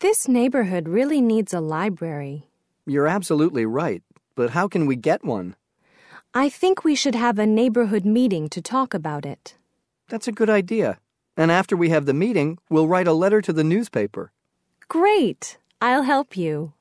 This neighborhood really needs a library. You're absolutely right, but how can we get one? I think we should have a neighborhood meeting to talk about it. That's a good idea. And after we have the meeting, we'll write a letter to the newspaper. Great! I'll help you.